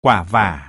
quả vả.